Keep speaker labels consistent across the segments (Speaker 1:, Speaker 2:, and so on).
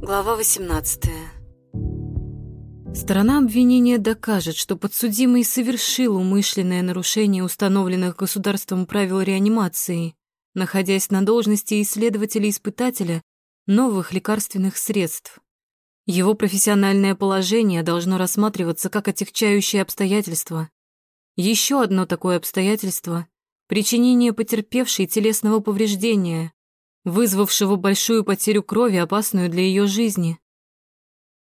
Speaker 1: Глава 18.
Speaker 2: Сторона обвинения докажет, что подсудимый совершил умышленное нарушение установленных государством правил реанимации, находясь на должности исследователя-испытателя новых лекарственных средств. Его профессиональное положение должно рассматриваться как отягчающее обстоятельство. Еще одно такое обстоятельство – причинение потерпевшей телесного повреждения, вызвавшего большую потерю крови, опасную для ее жизни.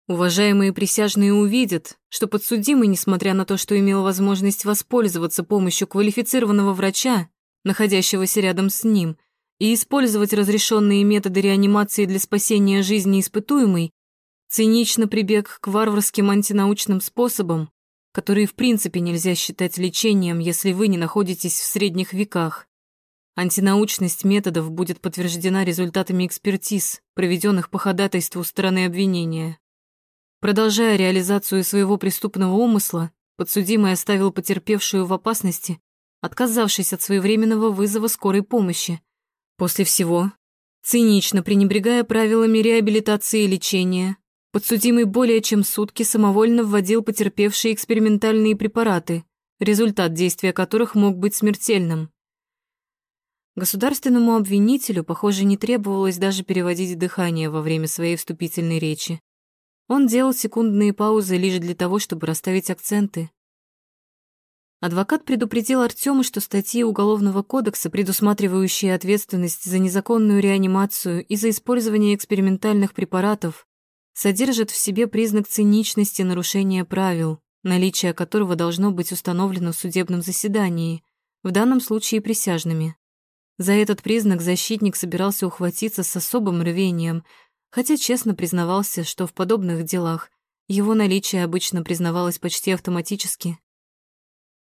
Speaker 2: Уважаемые присяжные увидят, что подсудимый, несмотря на то, что имел возможность воспользоваться помощью квалифицированного врача, находящегося рядом с ним, и использовать разрешенные методы реанимации для спасения жизни испытуемой, цинично прибег к варварским антинаучным способам, которые в принципе нельзя считать лечением, если вы не находитесь в средних веках. Антинаучность методов будет подтверждена результатами экспертиз, проведенных по ходатайству стороны обвинения. Продолжая реализацию своего преступного умысла, подсудимый оставил потерпевшую в опасности, отказавшись от своевременного вызова скорой помощи. После всего, цинично пренебрегая правилами реабилитации и лечения, подсудимый более чем сутки самовольно вводил потерпевшие экспериментальные препараты, результат действия которых мог быть смертельным. Государственному обвинителю, похоже, не требовалось даже переводить дыхание во время своей вступительной речи. Он делал секундные паузы лишь для того, чтобы расставить акценты. Адвокат предупредил Артема, что статьи Уголовного кодекса, предусматривающие ответственность за незаконную реанимацию и за использование экспериментальных препаратов, содержат в себе признак циничности нарушения правил, наличие которого должно быть установлено в судебном заседании, в данном случае присяжными. За этот признак защитник собирался ухватиться с особым рвением, хотя честно признавался, что в подобных делах его наличие обычно признавалось почти автоматически.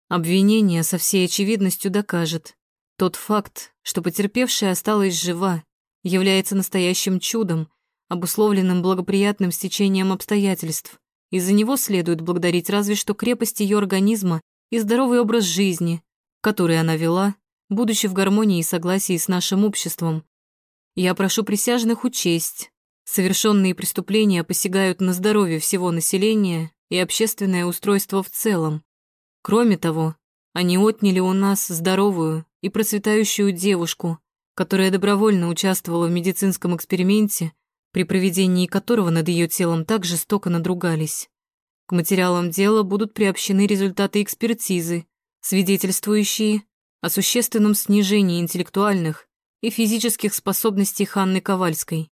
Speaker 2: Обвинение со всей очевидностью докажет. Тот факт, что потерпевшая осталась жива, является настоящим чудом, обусловленным благоприятным стечением обстоятельств. Из-за него следует благодарить разве что крепость ее организма и здоровый образ жизни, который она вела будучи в гармонии и согласии с нашим обществом. Я прошу присяжных учесть, совершенные преступления посягают на здоровье всего населения и общественное устройство в целом. Кроме того, они отняли у нас здоровую и процветающую девушку, которая добровольно участвовала в медицинском эксперименте, при проведении которого над ее телом так жестоко надругались. К материалам дела будут приобщены результаты экспертизы, свидетельствующие о существенном снижении интеллектуальных и физических способностей Ханны Ковальской.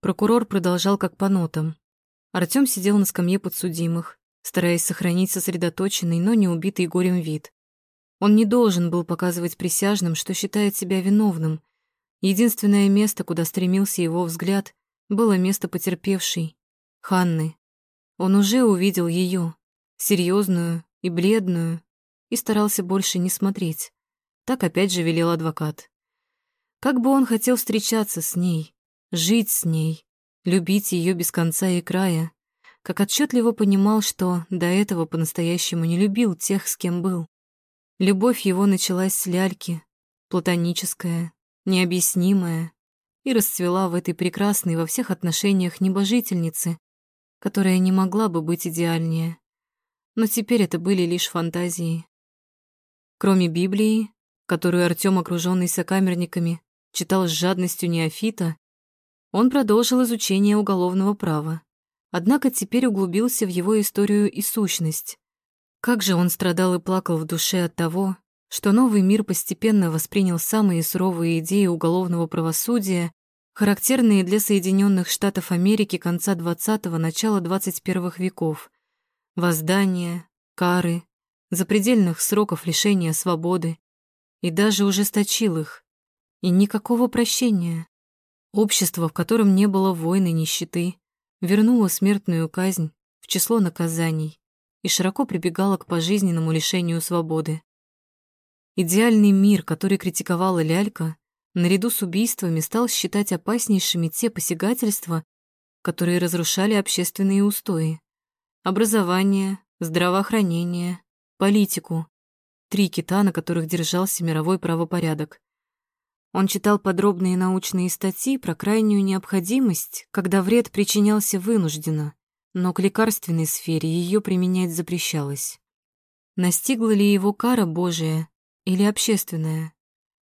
Speaker 2: Прокурор продолжал как по нотам. Артём сидел на скамье подсудимых, стараясь сохранить сосредоточенный, но не убитый горем вид. Он не должен был показывать присяжным, что считает себя виновным. Единственное место, куда стремился его взгляд, было место потерпевшей, Ханны. Он уже увидел ее, серьезную и бледную, и старался больше не смотреть. Так опять же велел адвокат. Как бы он хотел встречаться с ней, жить с ней, любить ее без конца и края, как отчетливо понимал, что до этого по-настоящему не любил тех, с кем был. Любовь его началась с ляльки, платоническая, необъяснимая, и расцвела в этой прекрасной во всех отношениях небожительнице, которая не могла бы быть идеальнее. Но теперь это были лишь фантазии. Кроме Библии, которую Артём, окружённый сокамерниками, читал с жадностью неофита, он продолжил изучение уголовного права. Однако теперь углубился в его историю и сущность. Как же он страдал и плакал в душе от того, что новый мир постепенно воспринял самые суровые идеи уголовного правосудия, характерные для Соединенных Штатов Америки конца XX – начала XXI веков. Воздания, кары, запредельных сроков лишения свободы и даже ужесточил их. И никакого прощения. Общество, в котором не было войны и нищеты, вернуло смертную казнь в число наказаний и широко прибегало к пожизненному лишению свободы. Идеальный мир, который критиковала Лялька, наряду с убийствами стал считать опаснейшими те посягательства, которые разрушали общественные устои. Образование, здравоохранение, политику. Три кита, на которых держался мировой правопорядок. Он читал подробные научные статьи про крайнюю необходимость, когда вред причинялся вынужденно, но к лекарственной сфере ее применять запрещалось. Настигла ли его кара Божия или общественная?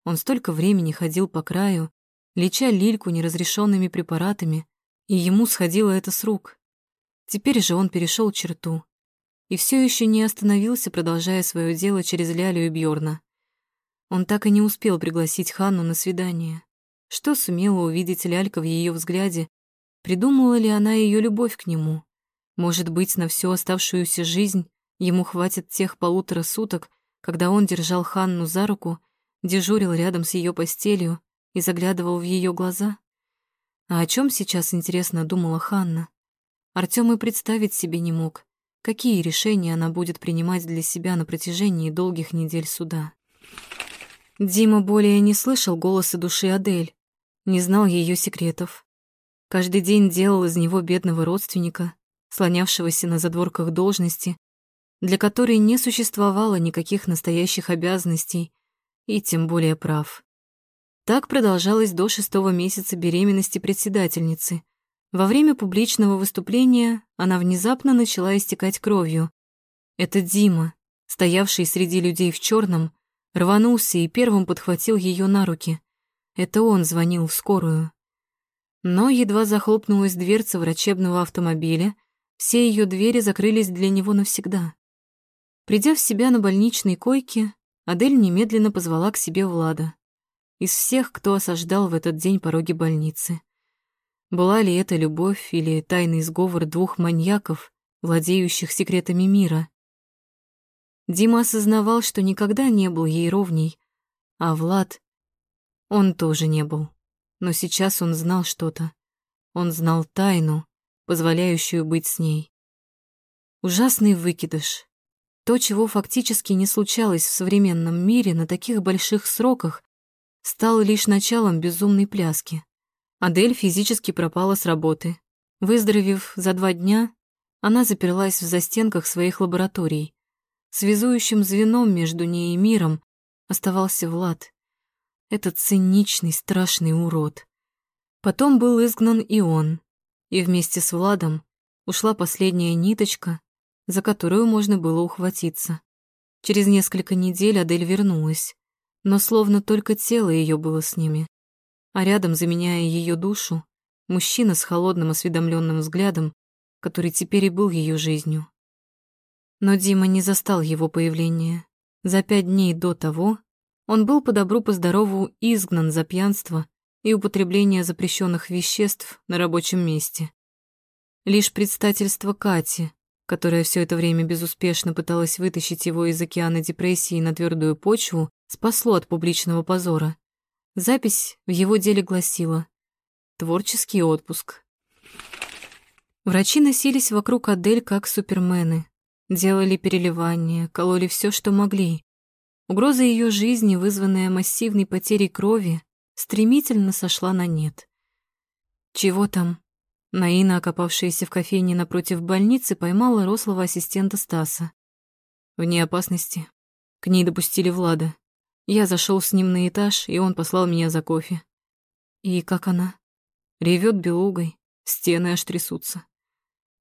Speaker 2: Он столько времени ходил по краю, леча лильку неразрешенными препаратами, и ему сходило это с рук. Теперь же он перешел черту и все еще не остановился, продолжая свое дело через Лялю и Бьорна. Он так и не успел пригласить Ханну на свидание. Что сумела увидеть Лялька в ее взгляде? Придумала ли она ее любовь к нему? Может быть, на всю оставшуюся жизнь ему хватит тех полутора суток, когда он держал Ханну за руку, дежурил рядом с ее постелью и заглядывал в ее глаза? А о чем сейчас, интересно, думала Ханна? Артём и представить себе не мог, какие решения она будет принимать для себя на протяжении долгих недель суда. Дима более не слышал голоса души Адель, не знал ее секретов. Каждый день делал из него бедного родственника, слонявшегося на задворках должности, для которой не существовало никаких настоящих обязанностей и тем более прав. Так продолжалось до шестого месяца беременности председательницы. Во время публичного выступления она внезапно начала истекать кровью. Это Дима, стоявший среди людей в черном, рванулся и первым подхватил ее на руки. Это он звонил в скорую. Но едва захлопнулась дверца врачебного автомобиля, все ее двери закрылись для него навсегда. Придя в себя на больничной койке, Адель немедленно позвала к себе Влада. Из всех, кто осаждал в этот день пороги больницы. Была ли это любовь или тайный сговор двух маньяков, владеющих секретами мира? Дима осознавал, что никогда не был ей ровней, а Влад... Он тоже не был. Но сейчас он знал что-то. Он знал тайну, позволяющую быть с ней. Ужасный выкидыш. То, чего фактически не случалось в современном мире на таких больших сроках, стало лишь началом безумной пляски. Адель физически пропала с работы. Выздоровев за два дня, она заперлась в застенках своих лабораторий, Связующим звеном между ней и миром оставался Влад. Этот циничный, страшный урод. Потом был изгнан и он, и вместе с Владом ушла последняя ниточка, за которую можно было ухватиться. Через несколько недель Адель вернулась, но словно только тело ее было с ними. А рядом, заменяя ее душу, мужчина с холодным осведомленным взглядом, который теперь и был ее жизнью. Но Дима не застал его появления. За пять дней до того он был по добру по здорову изгнан за пьянство и употребление запрещенных веществ на рабочем месте. Лишь предстательство Кати, которая все это время безуспешно пыталась вытащить его из океана депрессии на твердую почву, спасло от публичного позора. Запись в его деле гласила «Творческий отпуск». Врачи носились вокруг Адель как супермены, Делали переливания, кололи все, что могли. Угроза ее жизни, вызванная массивной потерей крови, стремительно сошла на нет. Чего там? Наина, окопавшаяся в кофейне напротив больницы, поймала рослого ассистента Стаса. Вне опасности. К ней допустили Влада. Я зашел с ним на этаж, и он послал меня за кофе. И как она? Ревет белугой, стены аж трясутся.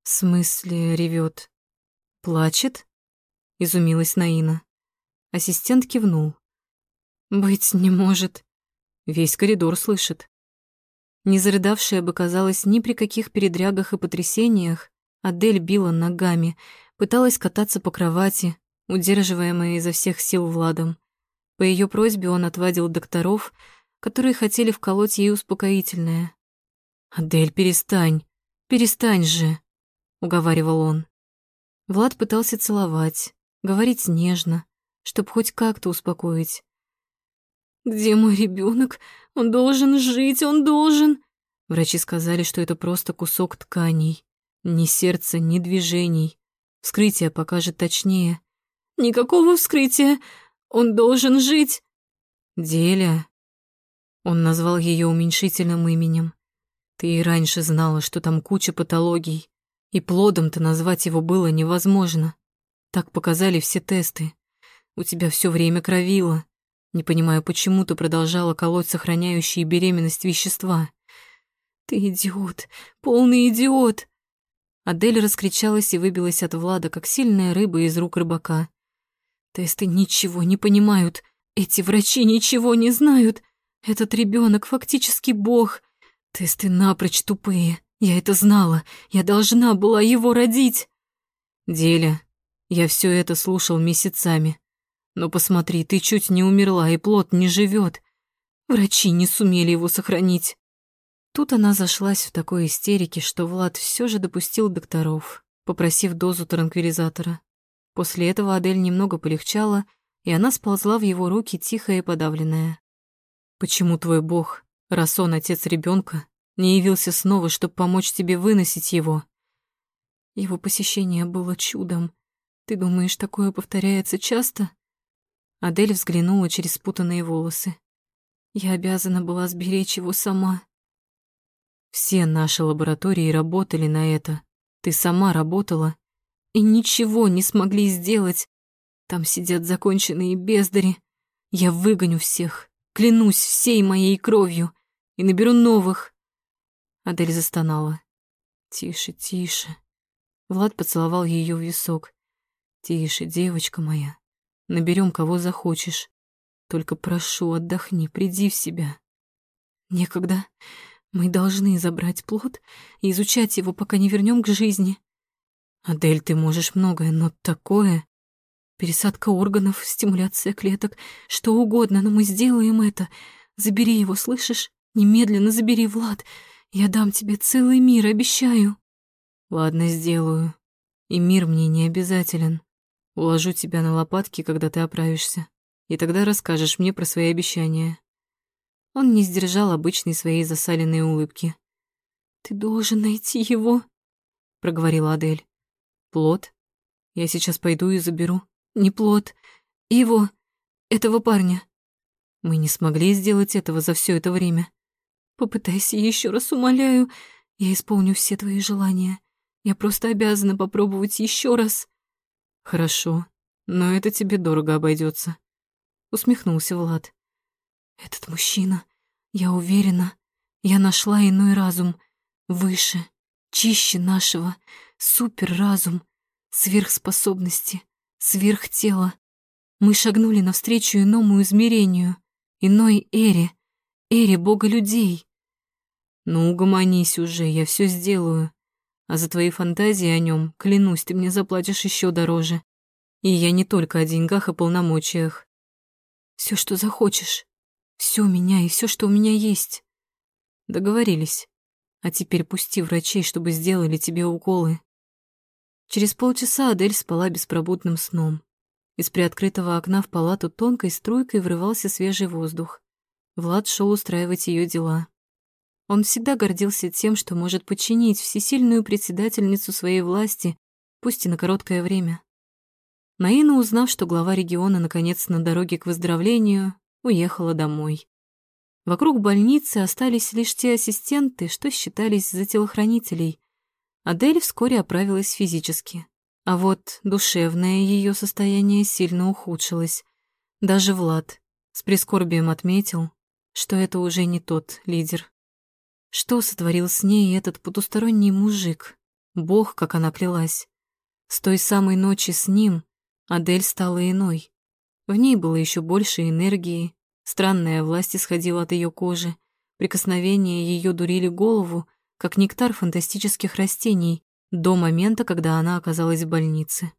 Speaker 2: В смысле ревет? «Плачет?» — изумилась Наина. Ассистент кивнул. «Быть не может». Весь коридор слышит. Не зарыдавшая бы, казалось, ни при каких передрягах и потрясениях, Адель била ногами, пыталась кататься по кровати, удерживаемая изо всех сил Владом. По ее просьбе он отвадил докторов, которые хотели вколоть ей успокоительное. «Адель, перестань, перестань же», — уговаривал он. Влад пытался целовать, говорить нежно, чтобы хоть как-то успокоить. «Где мой ребенок? Он должен жить, он должен...» Врачи сказали, что это просто кусок тканей. Ни сердца, ни движений. Вскрытие покажет точнее. «Никакого вскрытия! Он должен жить!» «Деля...» Он назвал ее уменьшительным именем. «Ты и раньше знала, что там куча патологий. И плодом-то назвать его было невозможно. Так показали все тесты. У тебя все время кровило. Не понимаю, почему ты продолжала колоть сохраняющие беременность вещества. Ты идиот, полный идиот. Адель раскричалась и выбилась от Влада, как сильная рыба из рук рыбака. Тесты ничего не понимают. Эти врачи ничего не знают. Этот ребенок фактически бог. Тесты напрочь тупые. Я это знала. Я должна была его родить. Деля, я все это слушал месяцами. Но посмотри, ты чуть не умерла, и плод не живет. Врачи не сумели его сохранить. Тут она зашлась в такой истерике, что Влад все же допустил докторов, попросив дозу транквилизатора. После этого Адель немного полегчала, и она сползла в его руки, тихая и подавленная. «Почему твой бог, раз он отец ребенка, не явился снова, чтобы помочь тебе выносить его?» Его посещение было чудом. Ты думаешь, такое повторяется часто? Адель взглянула через спутанные волосы. Я обязана была сберечь его сама. Все наши лаборатории работали на это. Ты сама работала и ничего не смогли сделать. Там сидят законченные бездари. Я выгоню всех, клянусь всей моей кровью, и наберу новых. Адель застонала. Тише, тише. Влад поцеловал ее в висок. Тише, девочка моя. Наберем кого захочешь. Только прошу, отдохни, приди в себя. Некогда. Мы должны забрать плод и изучать его, пока не вернем к жизни. Адель, ты можешь многое, но такое... Пересадка органов, стимуляция клеток, что угодно, но мы сделаем это. Забери его, слышишь? Немедленно забери, Влад. Я дам тебе целый мир, обещаю. Ладно, сделаю. И мир мне не обязателен. Уложу тебя на лопатки, когда ты оправишься. И тогда расскажешь мне про свои обещания. Он не сдержал обычной своей засаленной улыбки. «Ты должен найти его», — проговорила Адель. Плод? Я сейчас пойду и заберу. Не плод. Его. Этого парня. Мы не смогли сделать этого за все это время. Попытайся еще раз, умоляю. Я исполню все твои желания. Я просто обязана попробовать еще раз. Хорошо, но это тебе дорого обойдется. Усмехнулся Влад. Этот мужчина, я уверена, я нашла иной разум, выше, чище нашего, суперразум, сверхспособности, сверхтело. Мы шагнули навстречу иному измерению, иной эре, эре бога людей. Ну, угомонись уже, я все сделаю. А за твои фантазии о нем, клянусь, ты мне заплатишь еще дороже. И я не только о деньгах и полномочиях. Все, что захочешь. Все меня и все, что у меня есть. Договорились. А теперь пусти врачей, чтобы сделали тебе уколы. Через полчаса Адель спала беспробудным сном. Из приоткрытого окна в палату тонкой струйкой врывался свежий воздух. Влад шел устраивать ее дела. Он всегда гордился тем, что может подчинить всесильную председательницу своей власти, пусть и на короткое время. Наина, узнав, что глава региона наконец на дороге к выздоровлению, уехала домой. Вокруг больницы остались лишь те ассистенты, что считались за телохранителей. Адель вскоре оправилась физически, а вот душевное ее состояние сильно ухудшилось. Даже Влад с прискорбием отметил, что это уже не тот лидер. Что сотворил с ней этот потусторонний мужик? Бог, как она клялась. С той самой ночи с ним Адель стала иной. В ней было еще больше энергии, Странная власть исходила от ее кожи. Прикосновения ее дурили голову, как нектар фантастических растений, до момента, когда она оказалась в больнице.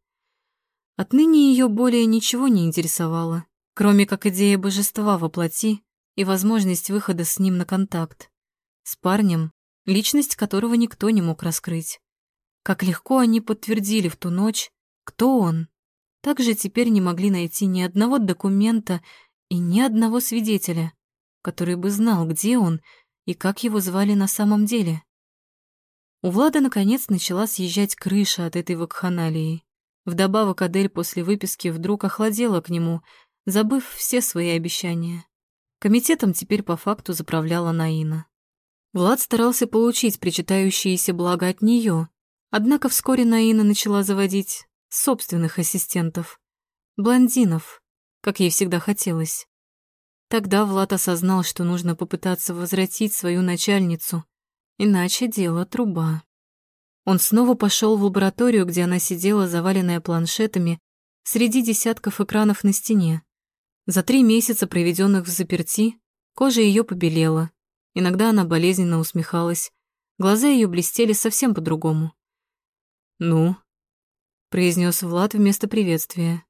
Speaker 2: Отныне ее более ничего не интересовало, кроме как идея божества во плоти и возможность выхода с ним на контакт. С парнем, личность которого никто не мог раскрыть. Как легко они подтвердили в ту ночь, кто он. Также теперь не могли найти ни одного документа и ни одного свидетеля, который бы знал, где он и как его звали на самом деле. У Влада, наконец, начала съезжать крыша от этой вакханалии. Вдобавок Адель после выписки вдруг охладела к нему, забыв все свои обещания. Комитетом теперь по факту заправляла Наина. Влад старался получить причитающиеся блага от нее, однако вскоре Наина начала заводить собственных ассистентов, блондинов, как ей всегда хотелось. Тогда Влад осознал, что нужно попытаться возвратить свою начальницу, иначе дело труба. Он снова пошел в лабораторию, где она сидела, заваленная планшетами, среди десятков экранов на стене. За три месяца, проведенных в заперти, кожа ее побелела. Иногда она болезненно усмехалась. Глаза ее блестели совсем по-другому. «Ну?» — произнес Влад вместо приветствия.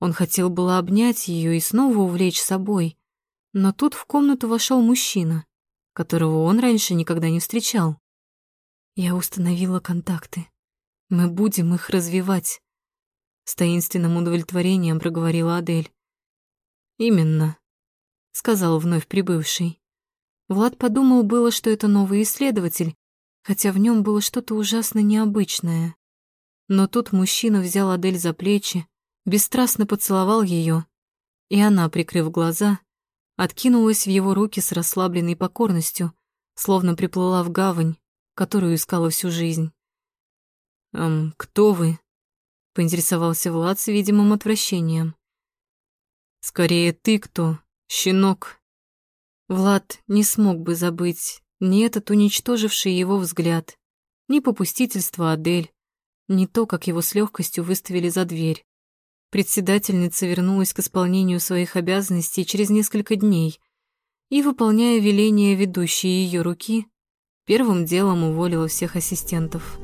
Speaker 2: Он хотел было обнять ее и снова увлечь собой, но тут в комнату вошел мужчина, которого он раньше никогда не встречал. Я установила контакты. Мы будем их развивать. С таинственным удовлетворением проговорила Адель. Именно, сказал вновь прибывший. Влад подумал было, что это новый исследователь, хотя в нем было что-то ужасно необычное. Но тут мужчина взял Адель за плечи, бесстрастно поцеловал ее, и она, прикрыв глаза, откинулась в его руки с расслабленной покорностью, словно приплыла в гавань, которую искала всю жизнь. «Эм, кто вы?» — поинтересовался Влад с видимым отвращением. «Скорее ты кто, щенок?» Влад не смог бы забыть ни этот уничтоживший его взгляд, ни попустительство Адель, ни то, как его с легкостью выставили за дверь. Председательница вернулась к исполнению своих обязанностей через несколько дней и, выполняя веления ведущей ее руки, первым делом уволила всех ассистентов.